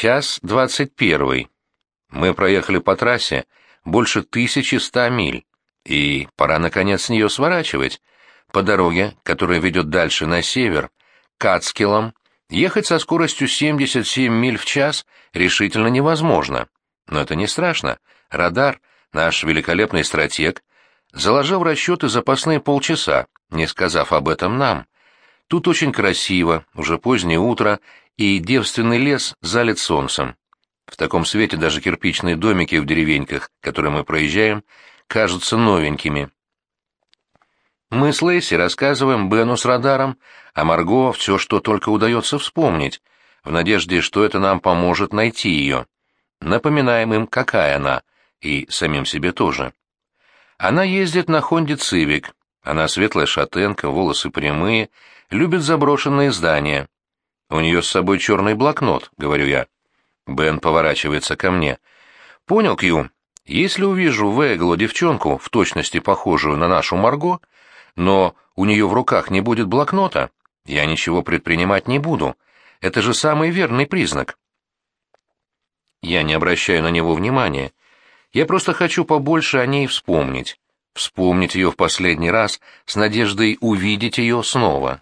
Час двадцать первый. Мы проехали по трассе больше тысячи ста миль, и пора, наконец, с нее сворачивать. По дороге, которая ведет дальше на север, к Ацкелам, ехать со скоростью 77 миль в час решительно невозможно. Но это не страшно. Радар, наш великолепный стратег, заложил в расчеты запасные полчаса, не сказав об этом нам. Тут очень красиво, уже позднее утро, и девственный лес залит солнцем. В таком свете даже кирпичные домики в деревеньках, которые мы проезжаем, кажутся новенькими. Мы с Лейси рассказываем Бену с радаром, а Марго все, что только удается вспомнить, в надежде, что это нам поможет найти ее. Напоминаем им, какая она, и самим себе тоже. Она ездит на Хонде Цивик, она светлая шатенка, волосы прямые, любит заброшенные здания. У нее с собой черный блокнот, говорю я. Бен поворачивается ко мне. Понял, Кью, если увижу в Эгло девчонку, в точности похожую на нашу Марго, но у нее в руках не будет блокнота, я ничего предпринимать не буду. Это же самый верный признак. Я не обращаю на него внимания. Я просто хочу побольше о ней вспомнить. Вспомнить ее в последний раз с надеждой увидеть ее снова.